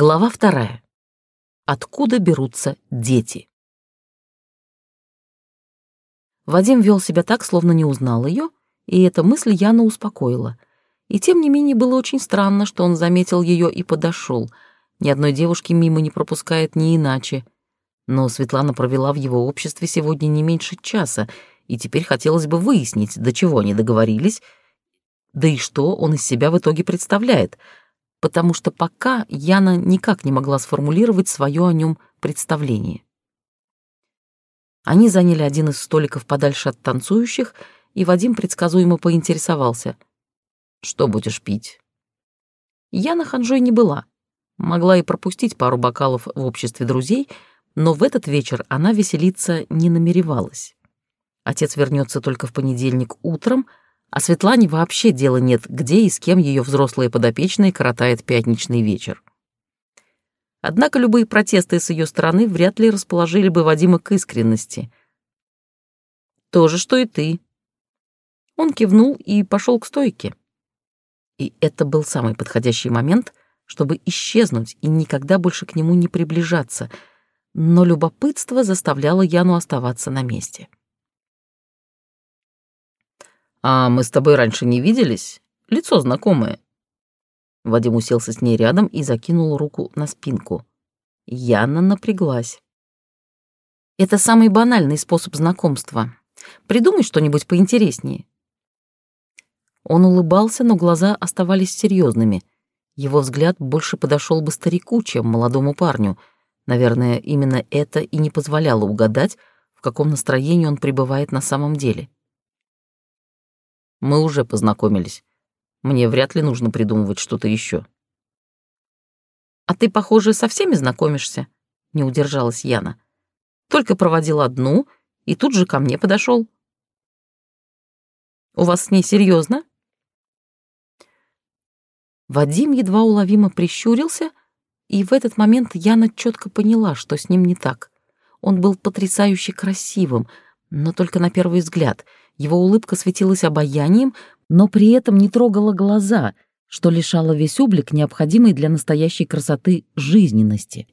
Глава вторая. Откуда берутся дети? Вадим вел себя так, словно не узнал ее, и эта мысль Яна успокоила. И тем не менее было очень странно, что он заметил ее и подошел. Ни одной девушки мимо не пропускает ни иначе. Но Светлана провела в его обществе сегодня не меньше часа, и теперь хотелось бы выяснить, до чего они договорились, да и что он из себя в итоге представляет — потому что пока Яна никак не могла сформулировать свое о нем представление. Они заняли один из столиков подальше от танцующих, и Вадим предсказуемо поинтересовался. «Что будешь пить?» Яна ханжой не была. Могла и пропустить пару бокалов в обществе друзей, но в этот вечер она веселиться не намеревалась. Отец вернется только в понедельник утром — а Светлане вообще дела нет, где и с кем ее взрослые подопечные коротает пятничный вечер. Однако любые протесты с ее стороны вряд ли расположили бы Вадима к искренности. «То же, что и ты». Он кивнул и пошел к стойке. И это был самый подходящий момент, чтобы исчезнуть и никогда больше к нему не приближаться, но любопытство заставляло Яну оставаться на месте. «А мы с тобой раньше не виделись? Лицо знакомое». Вадим уселся с ней рядом и закинул руку на спинку. Яна напряглась. «Это самый банальный способ знакомства. Придумай что-нибудь поинтереснее». Он улыбался, но глаза оставались серьезными. Его взгляд больше подошел бы старику, чем молодому парню. Наверное, именно это и не позволяло угадать, в каком настроении он пребывает на самом деле. Мы уже познакомились. Мне вряд ли нужно придумывать что-то еще. «А ты, похоже, со всеми знакомишься?» — не удержалась Яна. «Только проводил одну, и тут же ко мне подошел. У вас с ней серьезно? Вадим едва уловимо прищурился, и в этот момент Яна четко поняла, что с ним не так. Он был потрясающе красивым, но только на первый взгляд — его улыбка светилась обаянием, но при этом не трогала глаза, что лишало весь облик, необходимой для настоящей красоты жизненности.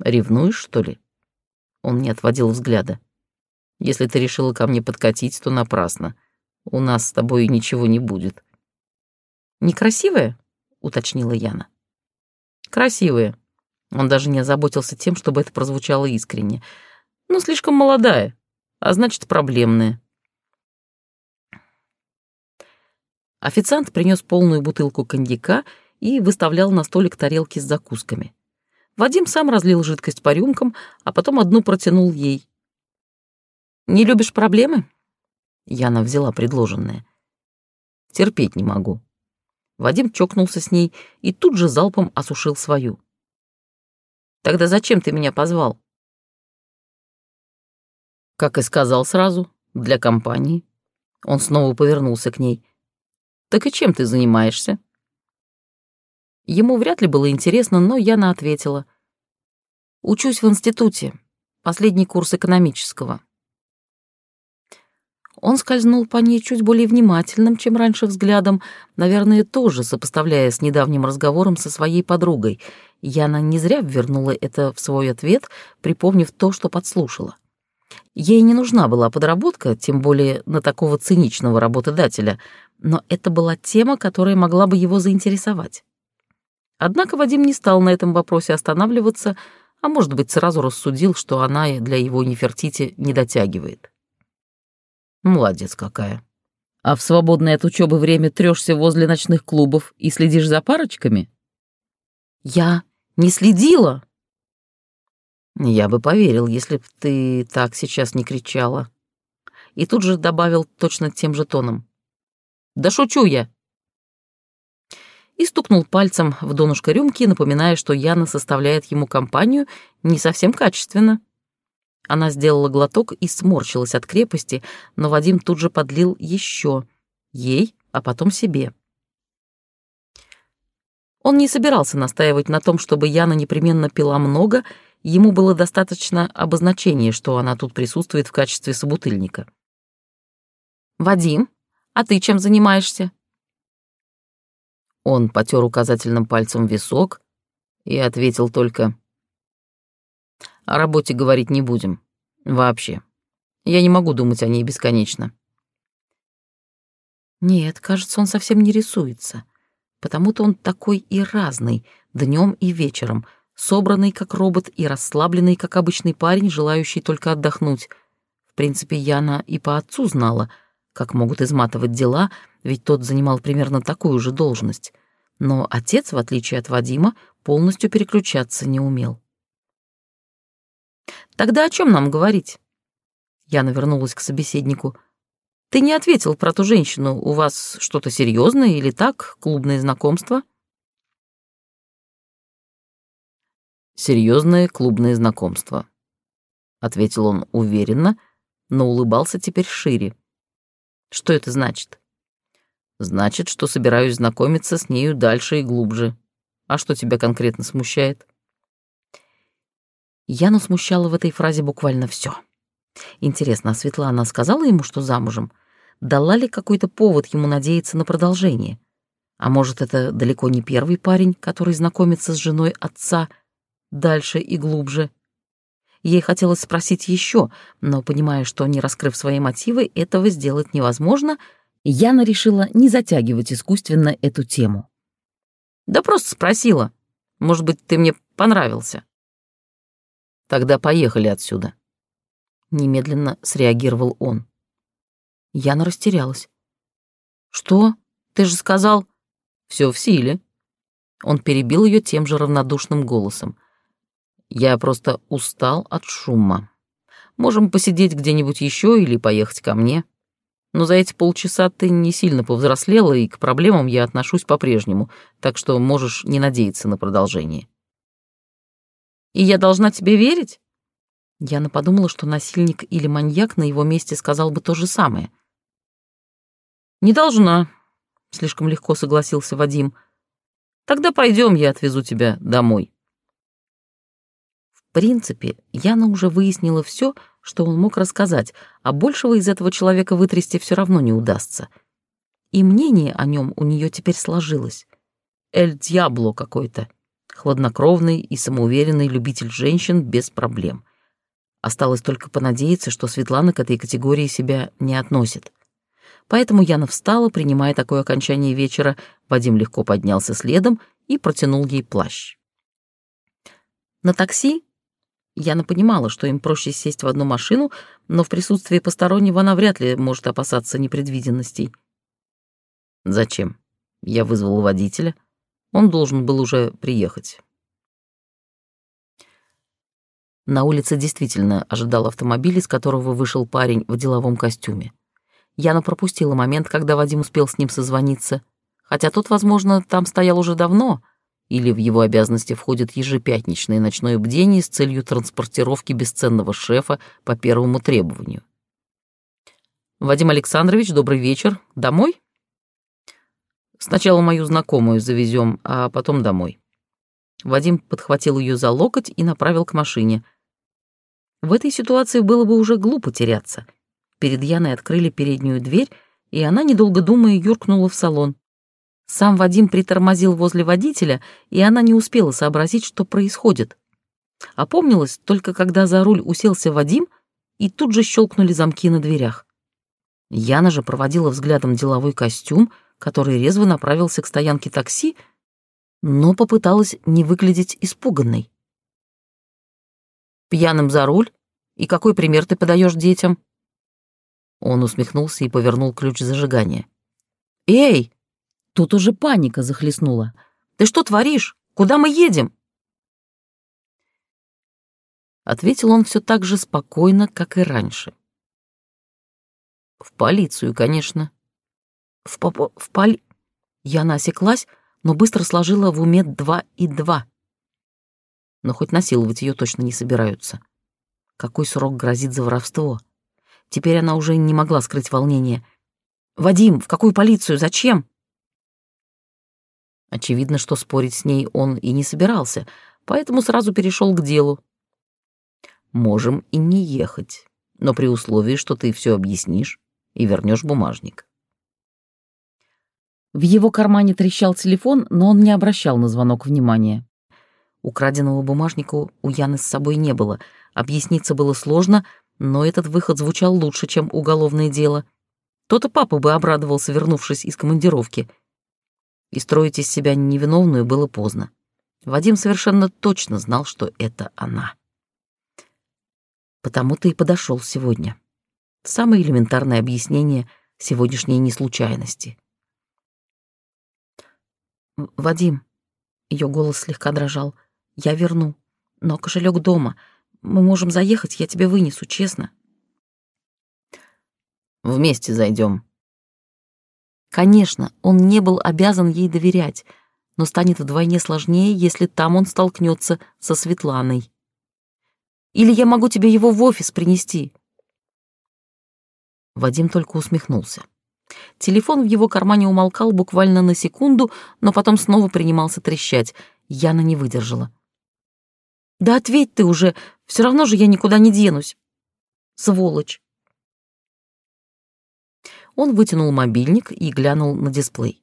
«Ревнуешь, что ли?» Он не отводил взгляда. «Если ты решила ко мне подкатить, то напрасно. У нас с тобой ничего не будет». «Некрасивая?» — уточнила Яна. «Красивая». Он даже не озаботился тем, чтобы это прозвучало искренне. «Но слишком молодая а значит, проблемные. Официант принес полную бутылку коньяка и выставлял на столик тарелки с закусками. Вадим сам разлил жидкость по рюмкам, а потом одну протянул ей. «Не любишь проблемы?» Яна взяла предложенное. «Терпеть не могу». Вадим чокнулся с ней и тут же залпом осушил свою. «Тогда зачем ты меня позвал?» Как и сказал сразу, для компании. Он снова повернулся к ней. «Так и чем ты занимаешься?» Ему вряд ли было интересно, но Яна ответила. «Учусь в институте. Последний курс экономического». Он скользнул по ней чуть более внимательным, чем раньше взглядом, наверное, тоже сопоставляя с недавним разговором со своей подругой. Яна не зря вернула это в свой ответ, припомнив то, что подслушала. Ей не нужна была подработка, тем более на такого циничного работодателя, но это была тема, которая могла бы его заинтересовать. Однако Вадим не стал на этом вопросе останавливаться, а может быть, сразу рассудил, что она для его Нефертити не дотягивает. Молодец какая. А в свободное от учебы время трешься возле ночных клубов и следишь за парочками? Я не следила, я бы поверил, если б ты так сейчас не кричала. И тут же добавил точно тем же тоном. Да шучу я. И стукнул пальцем в донышко рюмки, напоминая, что Яна составляет ему компанию не совсем качественно. Она сделала глоток и сморщилась от крепости, но Вадим тут же подлил еще. Ей, а потом себе. Он не собирался настаивать на том, чтобы Яна непременно пила много — ему было достаточно обозначения, что она тут присутствует в качестве собутыльника. «Вадим, а ты чем занимаешься?» Он потер указательным пальцем висок, и ответил только «О работе говорить не будем. Вообще. Я не могу думать о ней бесконечно». Нет, кажется, он совсем не рисуется. Потому-то он такой и разный, днем и вечером, собранный как робот и расслабленный как обычный парень, желающий только отдохнуть. В принципе, Яна и по отцу знала, как могут изматывать дела, ведь тот занимал примерно такую же должность. Но отец, в отличие от Вадима, полностью переключаться не умел. «Тогда о чем нам говорить?» Яна вернулась к собеседнику — ты не ответил про ту женщину. У вас что-то серьезное или так, клубное знакомство? Серьезное клубное знакомство, ответил он уверенно, но улыбался теперь шире. Что это значит? Значит, что собираюсь знакомиться с нею дальше и глубже. А что тебя конкретно смущает? Яну смущало в этой фразе буквально все. Интересно, а Светлана сказала ему, что замужем? Дала ли какой-то повод ему надеяться на продолжение? А может, это далеко не первый парень, который знакомится с женой отца дальше и глубже? Ей хотелось спросить еще, но, понимая, что, не раскрыв свои мотивы, этого сделать невозможно, Яна решила не затягивать искусственно эту тему. «Да просто спросила. Может быть, ты мне понравился?» «Тогда поехали отсюда», Немедленно среагировал он. Яна растерялась. «Что? Ты же сказал...» «Все в силе». Он перебил ее тем же равнодушным голосом. «Я просто устал от шума. Можем посидеть где-нибудь еще или поехать ко мне. Но за эти полчаса ты не сильно повзрослела, и к проблемам я отношусь по-прежнему, так что можешь не надеяться на продолжение». «И я должна тебе верить?» Яна подумала, что насильник или маньяк на его месте сказал бы то же самое. «Не должна», — слишком легко согласился Вадим. «Тогда пойдем, я отвезу тебя домой». Принципе, Яна уже выяснила все, что он мог рассказать, а большего из этого человека вытрясти все равно не удастся. И мнение о нем у нее теперь сложилось. Эль Дьябло какой-то, хладнокровный и самоуверенный любитель женщин без проблем. Осталось только понадеяться, что Светлана к этой категории себя не относит. Поэтому Яна встала, принимая такое окончание вечера. Вадим легко поднялся следом и протянул ей плащ. На такси Яна понимала, что им проще сесть в одну машину, но в присутствии постороннего она вряд ли может опасаться непредвиденностей. «Зачем? Я вызвал водителя. Он должен был уже приехать». На улице действительно ожидал автомобиль, из которого вышел парень в деловом костюме. Яна пропустила момент, когда Вадим успел с ним созвониться, хотя тот, возможно, там стоял уже давно, или в его обязанности входит ежепятничное ночное бдение с целью транспортировки бесценного шефа по первому требованию. «Вадим Александрович, добрый вечер. Домой?» «Сначала мою знакомую завезем, а потом домой». Вадим подхватил ее за локоть и направил к машине — в этой ситуации было бы уже глупо теряться. Перед Яной открыли переднюю дверь, и она, недолго думая, юркнула в салон. Сам Вадим притормозил возле водителя, и она не успела сообразить, что происходит. Опомнилась только когда за руль уселся Вадим, и тут же щелкнули замки на дверях. Яна же проводила взглядом деловой костюм, который резво направился к стоянке такси, но попыталась не выглядеть испуганной пьяным за руль? И какой пример ты подаешь детям?» Он усмехнулся и повернул ключ зажигания. «Эй!» Тут уже паника захлестнула. «Ты что творишь? Куда мы едем?» Ответил он все так же спокойно, как и раньше. «В полицию, конечно». «В, по в поли...» Я осеклась, но быстро сложила в уме два и два но хоть насиловать ее точно не собираются. Какой срок грозит за воровство? Теперь она уже не могла скрыть волнение. «Вадим, в какую полицию? Зачем?» Очевидно, что спорить с ней он и не собирался, поэтому сразу перешел к делу. «Можем и не ехать, но при условии, что ты все объяснишь и вернешь бумажник». В его кармане трещал телефон, но он не обращал на звонок внимания. Украденного бумажника у Яны с собой не было. Объясниться было сложно, но этот выход звучал лучше, чем уголовное дело. То-то папа бы обрадовался, вернувшись из командировки. И строить из себя невиновную было поздно. Вадим совершенно точно знал, что это она. Потому-то и подошел сегодня. Самое элементарное объяснение сегодняшней неслучайности. «Вадим», — ее голос слегка дрожал, — «я верну, но кошелек дома. Мы можем заехать, я тебе вынесу, честно». «Вместе зайдем. Конечно, он не был обязан ей доверять, но станет вдвойне сложнее, если там он столкнется со Светланой. Или я могу тебе его в офис принести?» Вадим только усмехнулся. Телефон в его кармане умолкал буквально на секунду, но потом снова принимался трещать. Яна не выдержала. «Да ответь ты уже, все равно же я никуда не денусь. Сволочь!» Он вытянул мобильник и глянул на дисплей.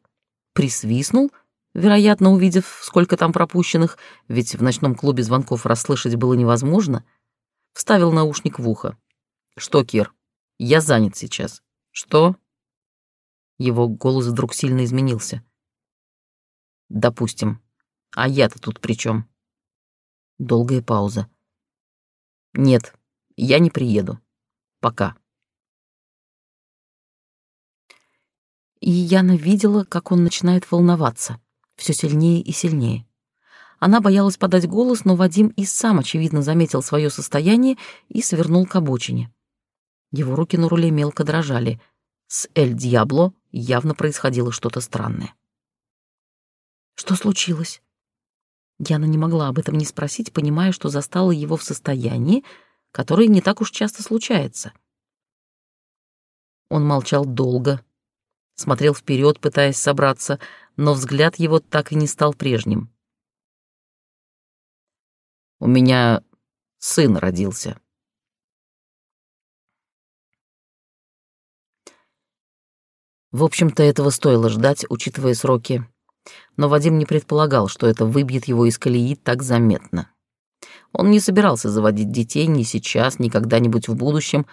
Присвистнул, вероятно, увидев, сколько там пропущенных, ведь в ночном клубе звонков расслышать было невозможно, вставил наушник в ухо. «Что, Кир, я занят сейчас. Что?» Его голос вдруг сильно изменился. «Допустим. А я-то тут при чем? Долгая пауза. «Нет, я не приеду. Пока». И Яна видела, как он начинает волноваться, все сильнее и сильнее. Она боялась подать голос, но Вадим и сам, очевидно, заметил свое состояние и свернул к обочине. Его руки на руле мелко дрожали. С «Эль Диабло» явно происходило что-то странное. «Что случилось?» Яна не могла об этом не спросить, понимая, что застала его в состоянии, которое не так уж часто случается. Он молчал долго, смотрел вперед, пытаясь собраться, но взгляд его так и не стал прежним. «У меня сын родился», В общем-то, этого стоило ждать, учитывая сроки. Но Вадим не предполагал, что это выбьет его из колеи так заметно. Он не собирался заводить детей ни сейчас, ни когда-нибудь в будущем,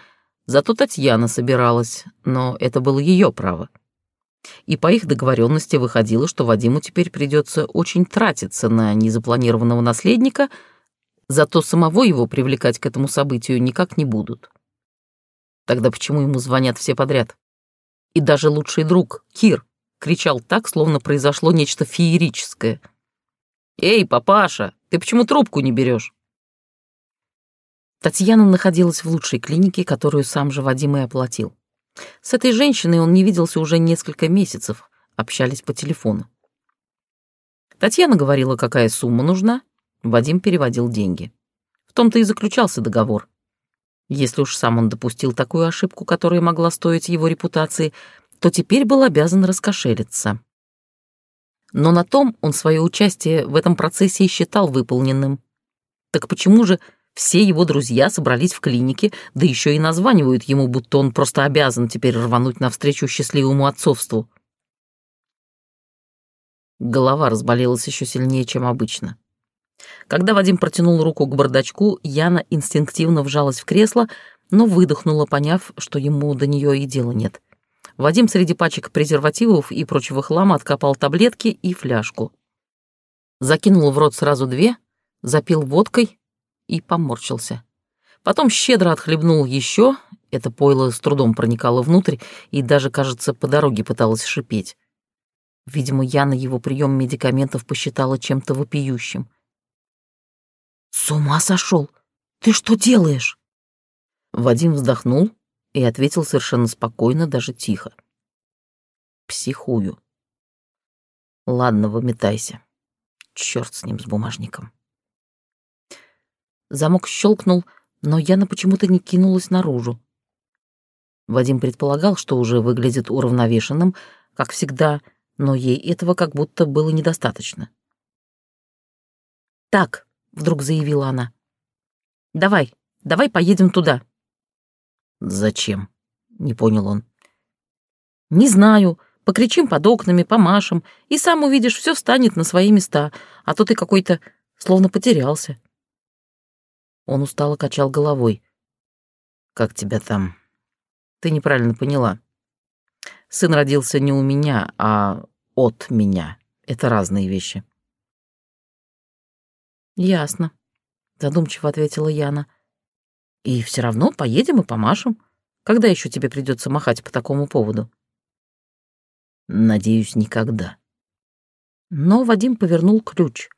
зато Татьяна собиралась, но это было ее право. И по их договоренности выходило, что Вадиму теперь придется очень тратиться на незапланированного наследника, зато самого его привлекать к этому событию никак не будут. Тогда почему ему звонят все подряд? и даже лучший друг, Кир, кричал так, словно произошло нечто феерическое. «Эй, папаша, ты почему трубку не берешь?» Татьяна находилась в лучшей клинике, которую сам же Вадим и оплатил. С этой женщиной он не виделся уже несколько месяцев, общались по телефону. Татьяна говорила, какая сумма нужна, Вадим переводил деньги. В том-то и заключался договор. Если уж сам он допустил такую ошибку, которая могла стоить его репутации, то теперь был обязан раскошелиться. Но на том он свое участие в этом процессе и считал выполненным. Так почему же все его друзья собрались в клинике, да еще и названивают ему, будто он просто обязан теперь рвануть навстречу счастливому отцовству? Голова разболелась еще сильнее, чем обычно. Когда Вадим протянул руку к бардачку, Яна инстинктивно вжалась в кресло, но выдохнула, поняв, что ему до нее и дела нет. Вадим среди пачек презервативов и прочего хлама откопал таблетки и фляжку. Закинул в рот сразу две, запил водкой и поморщился. Потом щедро отхлебнул еще, это пойло с трудом проникало внутрь и даже, кажется, по дороге пыталось шипеть. Видимо, Яна его прием медикаментов посчитала чем-то вопиющим. «С ума сошел! Ты что делаешь?» Вадим вздохнул и ответил совершенно спокойно, даже тихо. «Психую. Ладно, выметайся. Черт с ним, с бумажником». Замок щелкнул, но Яна почему-то не кинулась наружу. Вадим предполагал, что уже выглядит уравновешенным, как всегда, но ей этого как будто было недостаточно. «Так», вдруг заявила она. Давай, давай поедем туда. Зачем? Не понял он. Не знаю. Покричим под окнами, помашем, и сам увидишь, все станет на свои места, а то ты какой-то словно потерялся. Он устало качал головой. «Как тебя там?» «Ты неправильно поняла. Сын родился не у меня, а от меня. Это разные вещи». «Ясно», — задумчиво ответила Яна. «И все равно поедем и помашем. Когда еще тебе придется махать по такому поводу?» «Надеюсь, никогда». Но Вадим повернул ключ.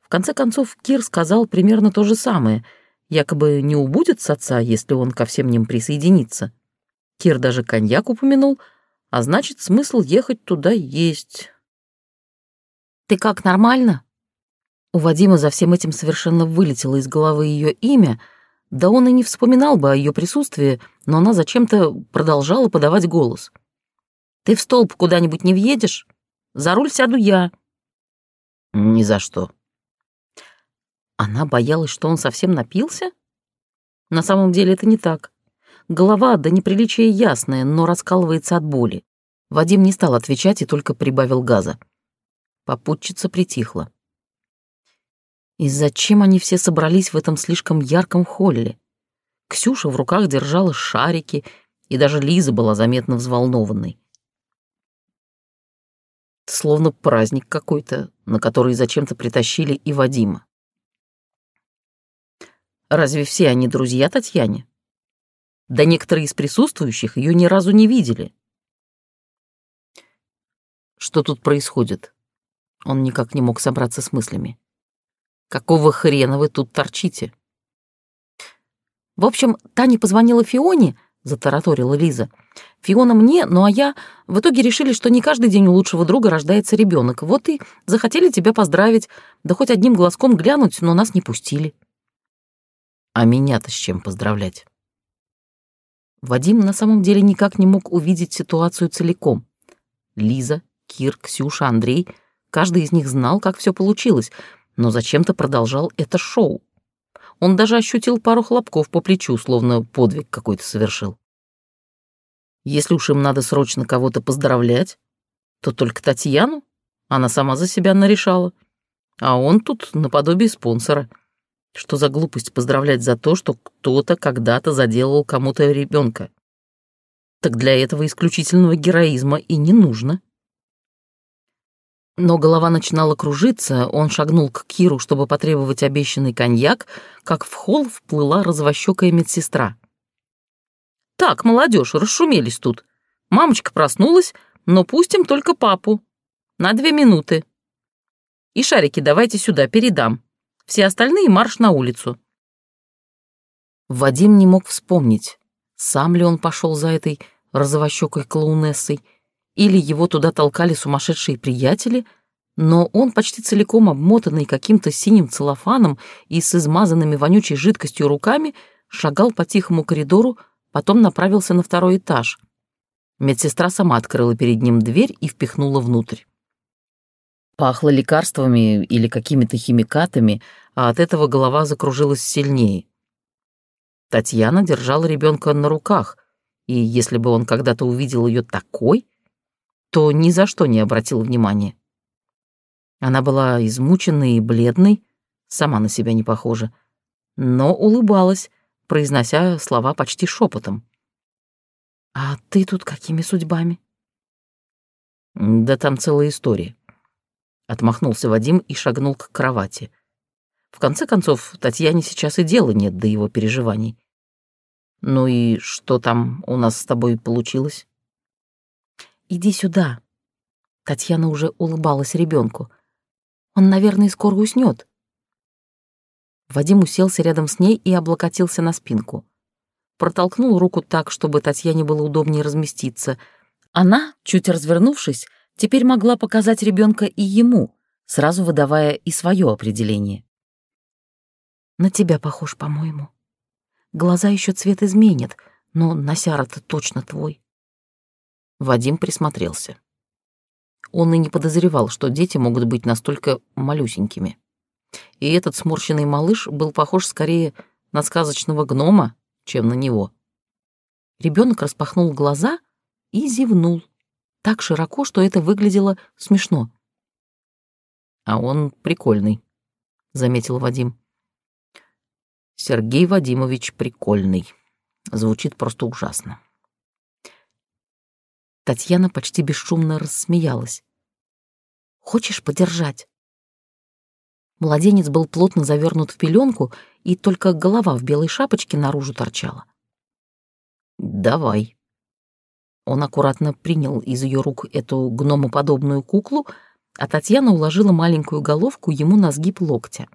В конце концов, Кир сказал примерно то же самое — якобы не убудет с отца, если он ко всем ним присоединится. Кир даже коньяк упомянул, а значит, смысл ехать туда есть. «Ты как, нормально?» У Вадима за всем этим совершенно вылетело из головы ее имя, да он и не вспоминал бы о ее присутствии, но она зачем-то продолжала подавать голос. «Ты в столб куда-нибудь не въедешь? За руль сяду я». «Ни за что», она боялась, что он совсем напился? На самом деле это не так. Голова до неприличия ясная, но раскалывается от боли. Вадим не стал отвечать и только прибавил газа. Попутчица притихла. И зачем они все собрались в этом слишком ярком холле? Ксюша в руках держала шарики, и даже Лиза была заметно взволнованной. Словно праздник какой-то, на который зачем-то притащили и Вадима. Разве все они друзья Татьяне? Да некоторые из присутствующих ее ни разу не видели. Что тут происходит? Он никак не мог собраться с мыслями. Какого хрена вы тут торчите? В общем, Таня позвонила Фионе, затараторила Лиза. Фиона мне, ну а я... В итоге решили, что не каждый день у лучшего друга рождается ребенок. Вот и захотели тебя поздравить, да хоть одним глазком глянуть, но нас не пустили. А меня-то с чем поздравлять? Вадим на самом деле никак не мог увидеть ситуацию целиком. Лиза, Кир, Ксюша, Андрей, каждый из них знал, как все получилось, но зачем-то продолжал это шоу. Он даже ощутил пару хлопков по плечу, словно подвиг какой-то совершил. Если уж им надо срочно кого-то поздравлять, то только Татьяну, она сама за себя нарешала. А он тут наподобие спонсора — что за глупость поздравлять за то, что кто-то когда-то заделал кому-то ребенка? Так для этого исключительного героизма и не нужно. Но голова начинала кружиться, он шагнул к Киру, чтобы потребовать обещанный коньяк, как в холл вплыла развощекая медсестра. «Так, молодежь, расшумелись тут. Мамочка проснулась, но пустим только папу. На две минуты. И шарики давайте сюда, передам. Все остальные марш на улицу. Вадим не мог вспомнить, сам ли он пошел за этой розовощекой клоунессой, или его туда толкали сумасшедшие приятели, но он почти целиком обмотанный каким-то синим целлофаном и с измазанными вонючей жидкостью руками шагал по тихому коридору, потом направился на второй этаж. Медсестра сама открыла перед ним дверь и впихнула внутрь. Пахло лекарствами или какими-то химикатами, а от этого голова закружилась сильнее. Татьяна держала ребенка на руках, и если бы он когда-то увидел ее такой, то ни за что не обратил внимания. Она была измученной и бледной, сама на себя не похожа, но улыбалась, произнося слова почти шепотом. «А ты тут какими судьбами?» «Да там целая история. Отмахнулся Вадим и шагнул к кровати. В конце концов, Татьяне сейчас и дела нет до его переживаний. Ну и что там у нас с тобой получилось? Иди сюда. Татьяна уже улыбалась ребенку. Он, наверное, скоро уснет. Вадим уселся рядом с ней и облокотился на спинку. Протолкнул руку так, чтобы Татьяне было удобнее разместиться. Она, чуть развернувшись, теперь могла показать ребенка и ему, сразу выдавая и свое определение. «На тебя похож, по-моему. Глаза еще цвет изменят, но Насяра-то точно твой». Вадим присмотрелся. Он и не подозревал, что дети могут быть настолько малюсенькими. И этот сморщенный малыш был похож скорее на сказочного гнома, чем на него. Ребенок распахнул глаза и зевнул так широко, что это выглядело смешно. А он прикольный. — заметил Вадим. Сергей Вадимович прикольный. Звучит просто ужасно. Татьяна почти бесшумно рассмеялась. «Хочешь подержать?» Младенец был плотно завернут в пеленку, и только голова в белой шапочке наружу торчала. «Давай». Он аккуратно принял из ее рук эту гномоподобную куклу, а Татьяна уложила маленькую головку ему на сгиб локтя.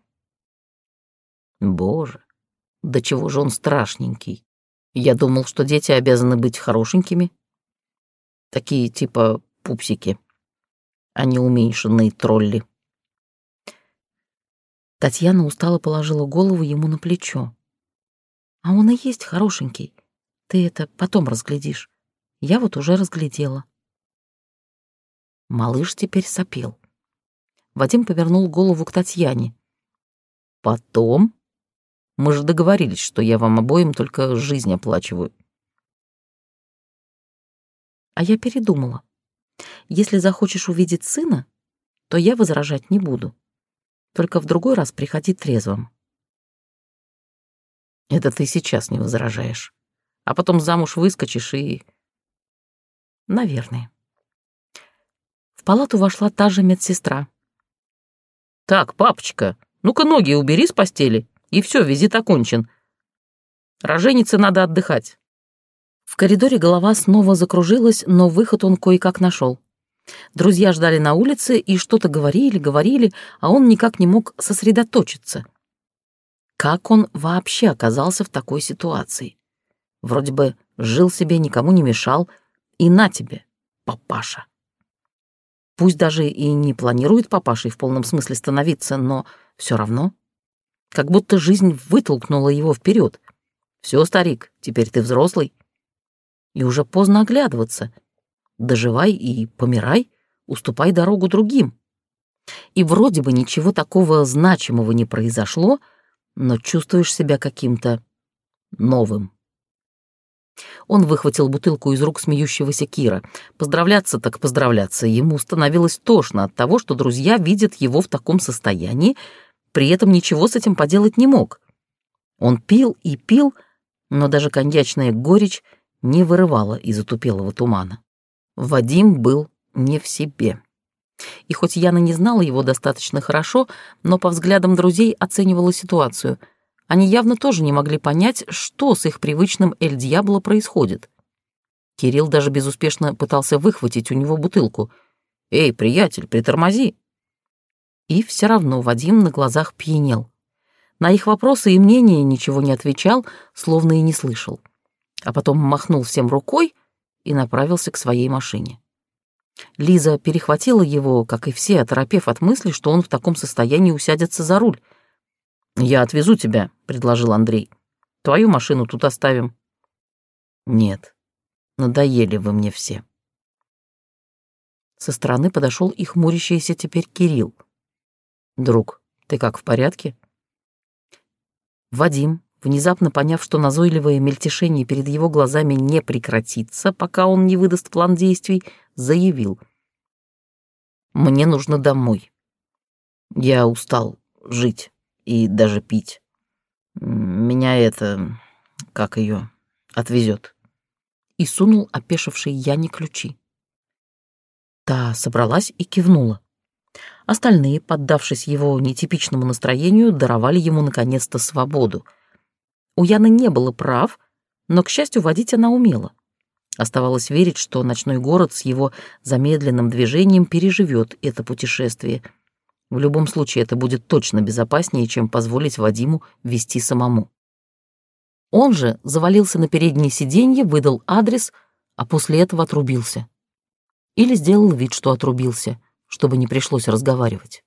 Боже, да чего же он страшненький. Я думал, что дети обязаны быть хорошенькими. Такие типа пупсики, а не уменьшенные тролли. Татьяна устало положила голову ему на плечо. «А он и есть хорошенький. Ты это потом разглядишь. Я вот уже разглядела». Малыш теперь сопел. Вадим повернул голову к Татьяне. «Потом? Мы же договорились, что я вам обоим только жизнь оплачиваю». А я передумала. Если захочешь увидеть сына, то я возражать не буду. Только в другой раз приходи трезвым. Это ты сейчас не возражаешь. А потом замуж выскочишь и... Наверное. В палату вошла та же медсестра. Так, папочка, ну-ка ноги убери с постели, и все, визит окончен. Роженице надо отдыхать. В коридоре голова снова закружилась, но выход он кое-как нашел. Друзья ждали на улице и что-то говорили, говорили, а он никак не мог сосредоточиться. Как он вообще оказался в такой ситуации? Вроде бы жил себе, никому не мешал, и на тебе, папаша. Пусть даже и не планирует папашей в полном смысле становиться, но все равно. Как будто жизнь вытолкнула его вперед. Все, старик, теперь ты взрослый. И уже поздно оглядываться — доживай и помирай, уступай дорогу другим. И вроде бы ничего такого значимого не произошло, но чувствуешь себя каким-то новым. Он выхватил бутылку из рук смеющегося Кира. Поздравляться так поздравляться. Ему становилось тошно от того, что друзья видят его в таком состоянии, при этом ничего с этим поделать не мог. Он пил и пил, но даже коньячная горечь не вырывала из отупелого тумана. Вадим был не в себе. И хоть Яна не знала его достаточно хорошо, но по взглядам друзей оценивала ситуацию. Они явно тоже не могли понять, что с их привычным Эль Дьябло происходит. Кирилл даже безуспешно пытался выхватить у него бутылку. «Эй, приятель, притормози!» И все равно Вадим на глазах пьянел. На их вопросы и мнения ничего не отвечал, словно и не слышал. А потом махнул всем рукой — и направился к своей машине. Лиза перехватила его, как и все, оторопев от мысли, что он в таком состоянии усядется за руль. «Я отвезу тебя», — предложил Андрей. «Твою машину тут оставим». «Нет, надоели вы мне все». Со стороны подошел и хмурящийся теперь Кирилл. «Друг, ты как, в порядке?» Вадим, внезапно поняв, что назойливое мельтешение перед его глазами не прекратится, пока он не выдаст план действий, заявил. «Мне нужно домой. Я устал жить и даже пить. Меня это, как ее, отвезет». И сунул опешившей Яне ключи. Та собралась и кивнула. Остальные, поддавшись его нетипичному настроению, даровали ему наконец-то свободу — у Яны не было прав, но, к счастью, водить она умела. Оставалось верить, что ночной город с его замедленным движением переживет это путешествие. В любом случае, это будет точно безопаснее, чем позволить Вадиму вести самому. Он же завалился на переднее сиденье, выдал адрес, а после этого отрубился. Или сделал вид, что отрубился, чтобы не пришлось разговаривать.